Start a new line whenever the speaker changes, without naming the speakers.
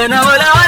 Enamorado.